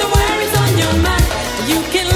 The worries on your mind. You can.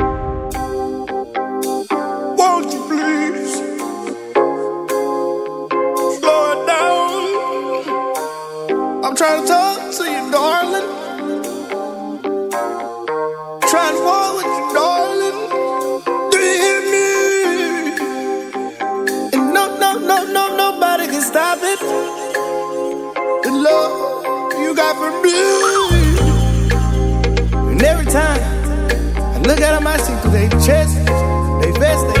And every time I look at them, I see through their chest, they vest, they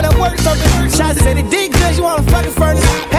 Turn up, try to work something. Shots said it did good, you wanna fucking furnace.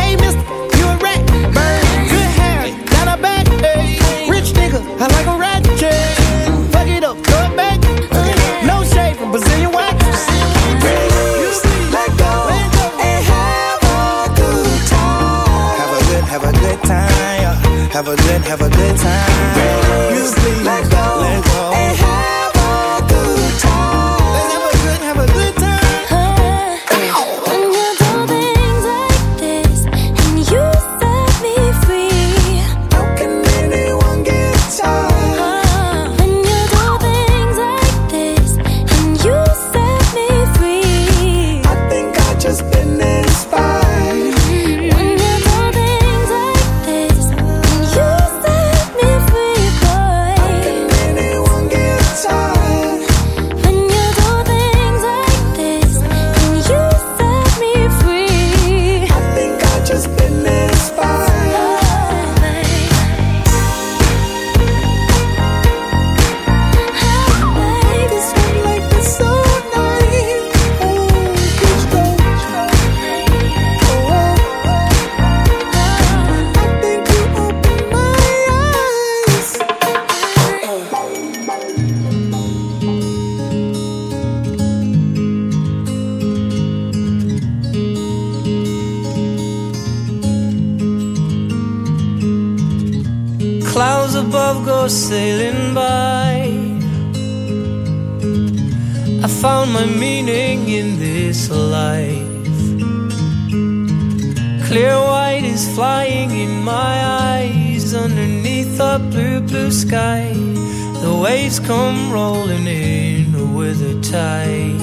Come in with a tide.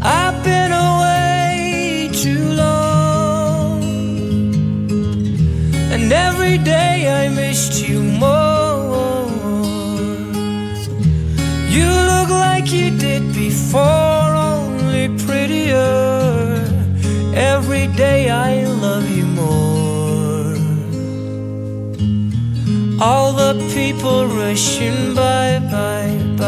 I've been away too long. And every day I missed you more. You look like you did before, only prettier. Every day I love you more. All the people rushing by, by,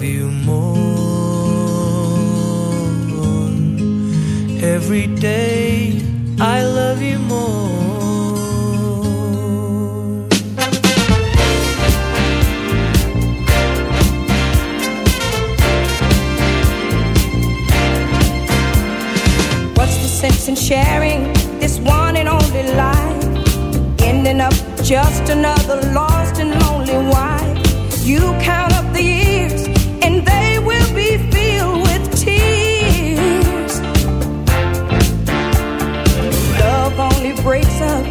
Love you more. Every day I love you more. What's the sense in sharing this one and only life? Ending up just another lost and lonely wife. You count breaks up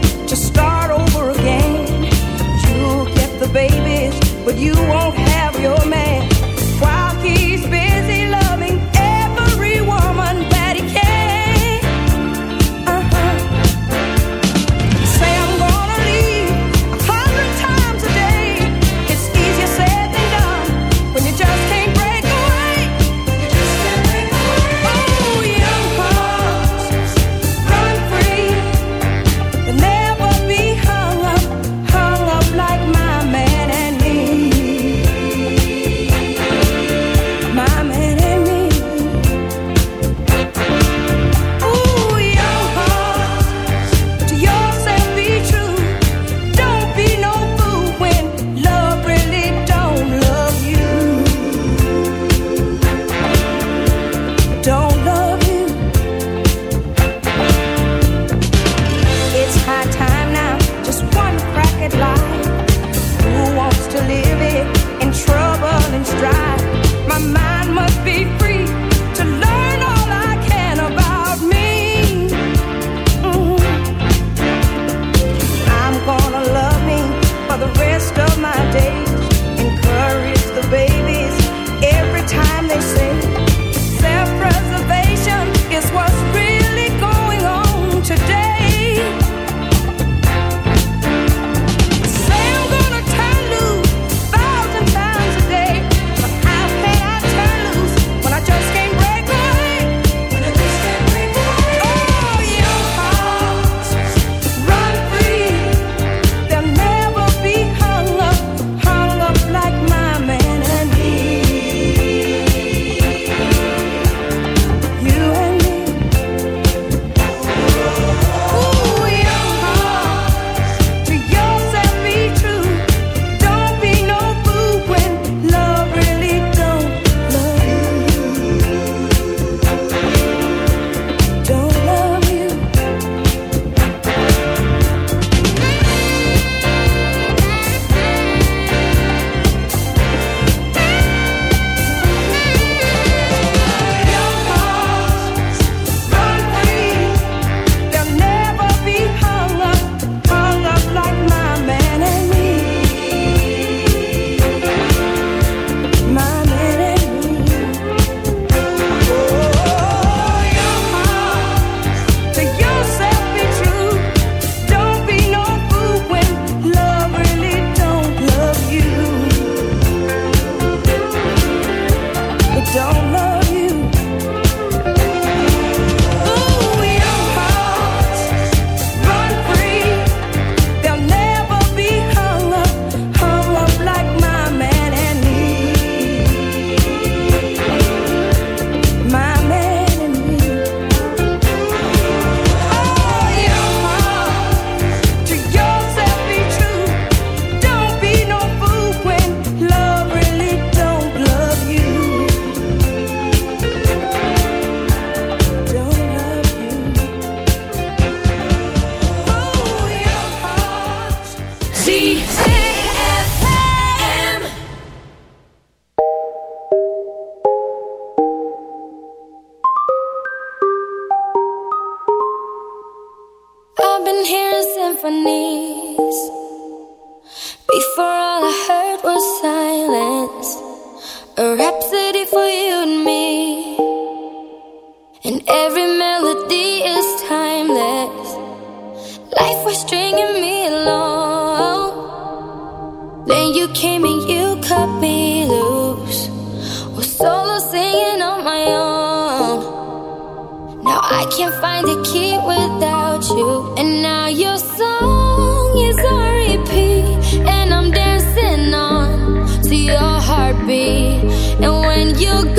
you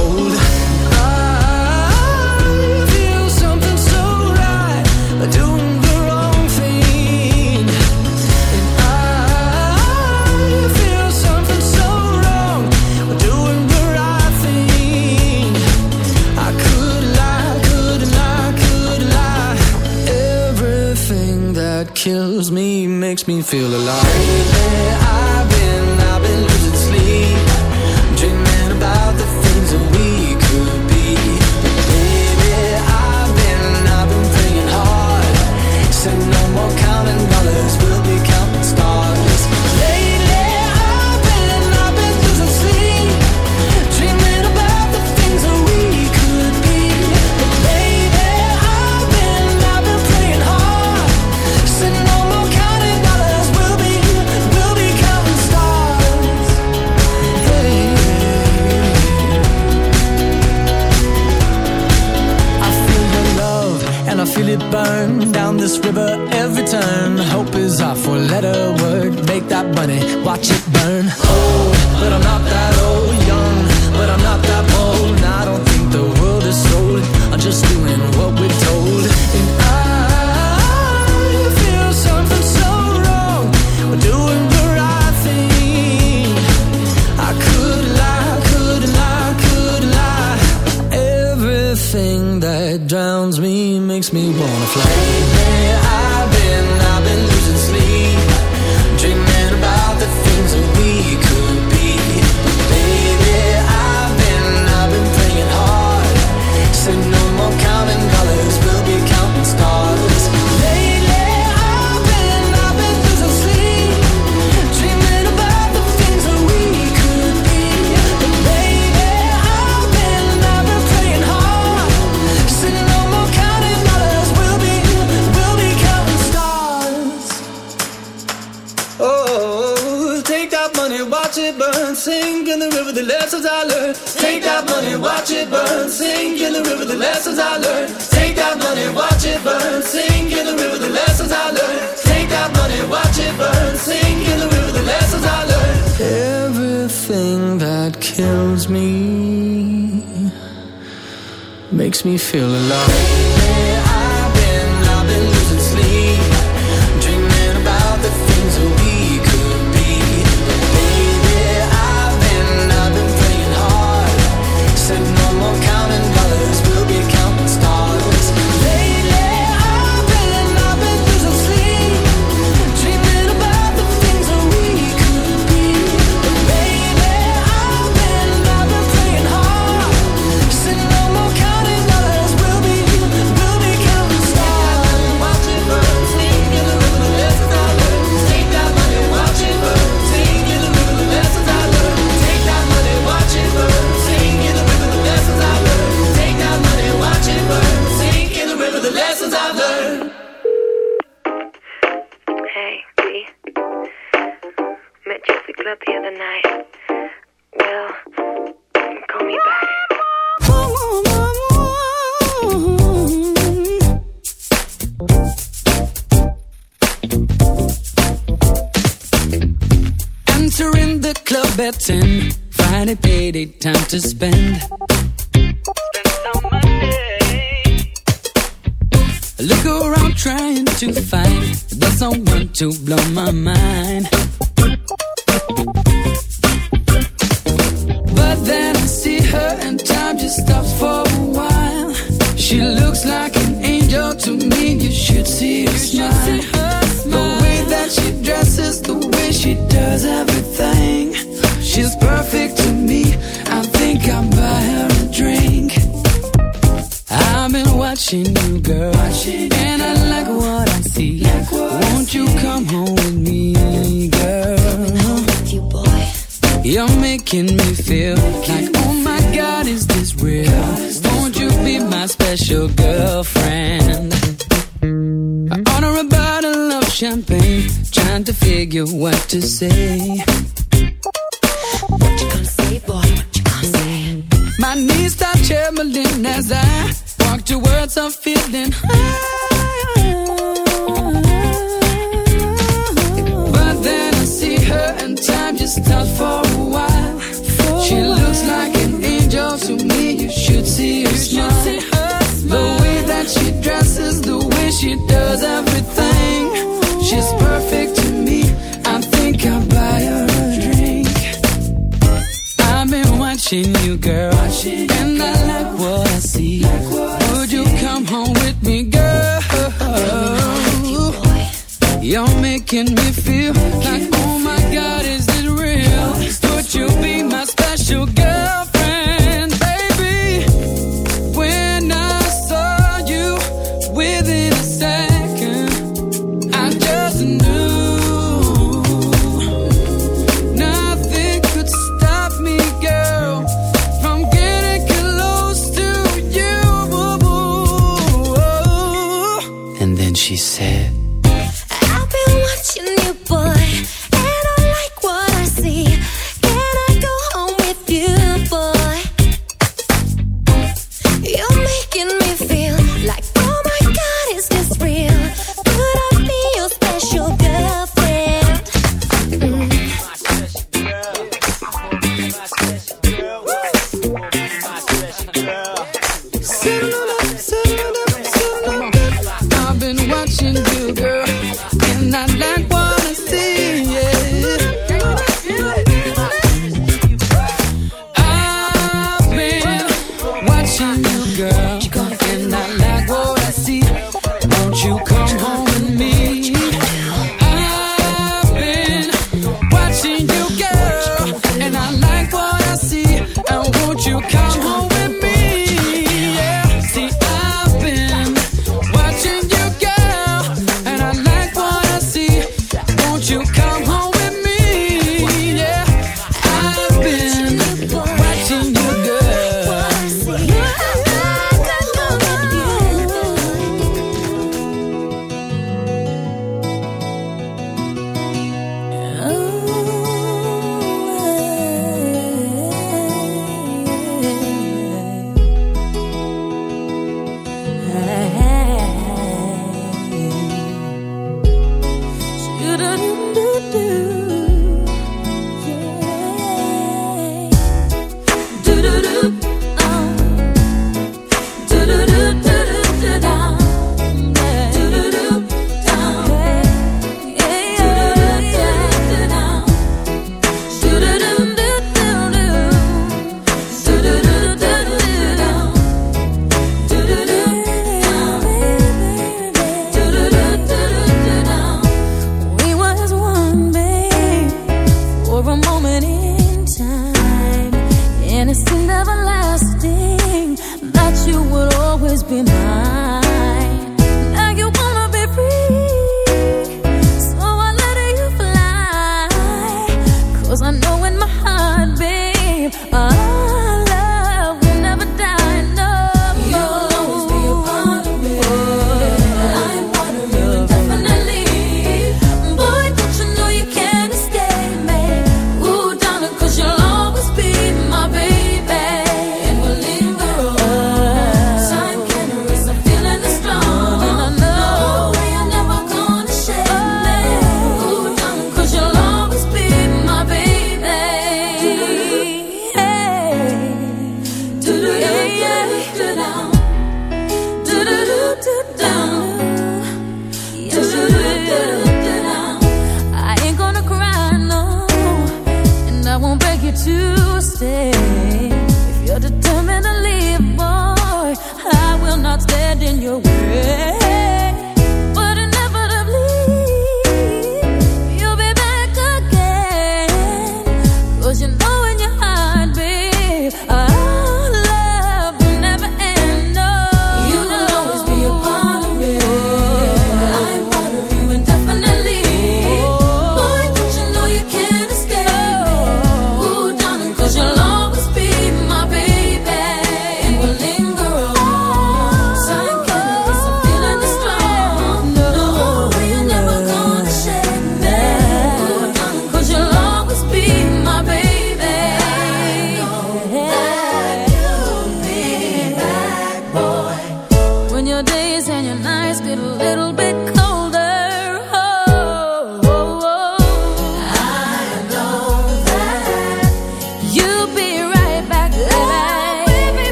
kills me makes me feel alive. Lately I've been, I've been losing sleep, dreaming about the. trying to figure what to say. What you gonna say, boy? What you gonna say? My knees start trembling as I walk towards a feeling high. But then I see her, and time just stops for a while. For she a looks while. like. and I like what I see. Would you come home with me, girl? You're making me feel. watching you, girl.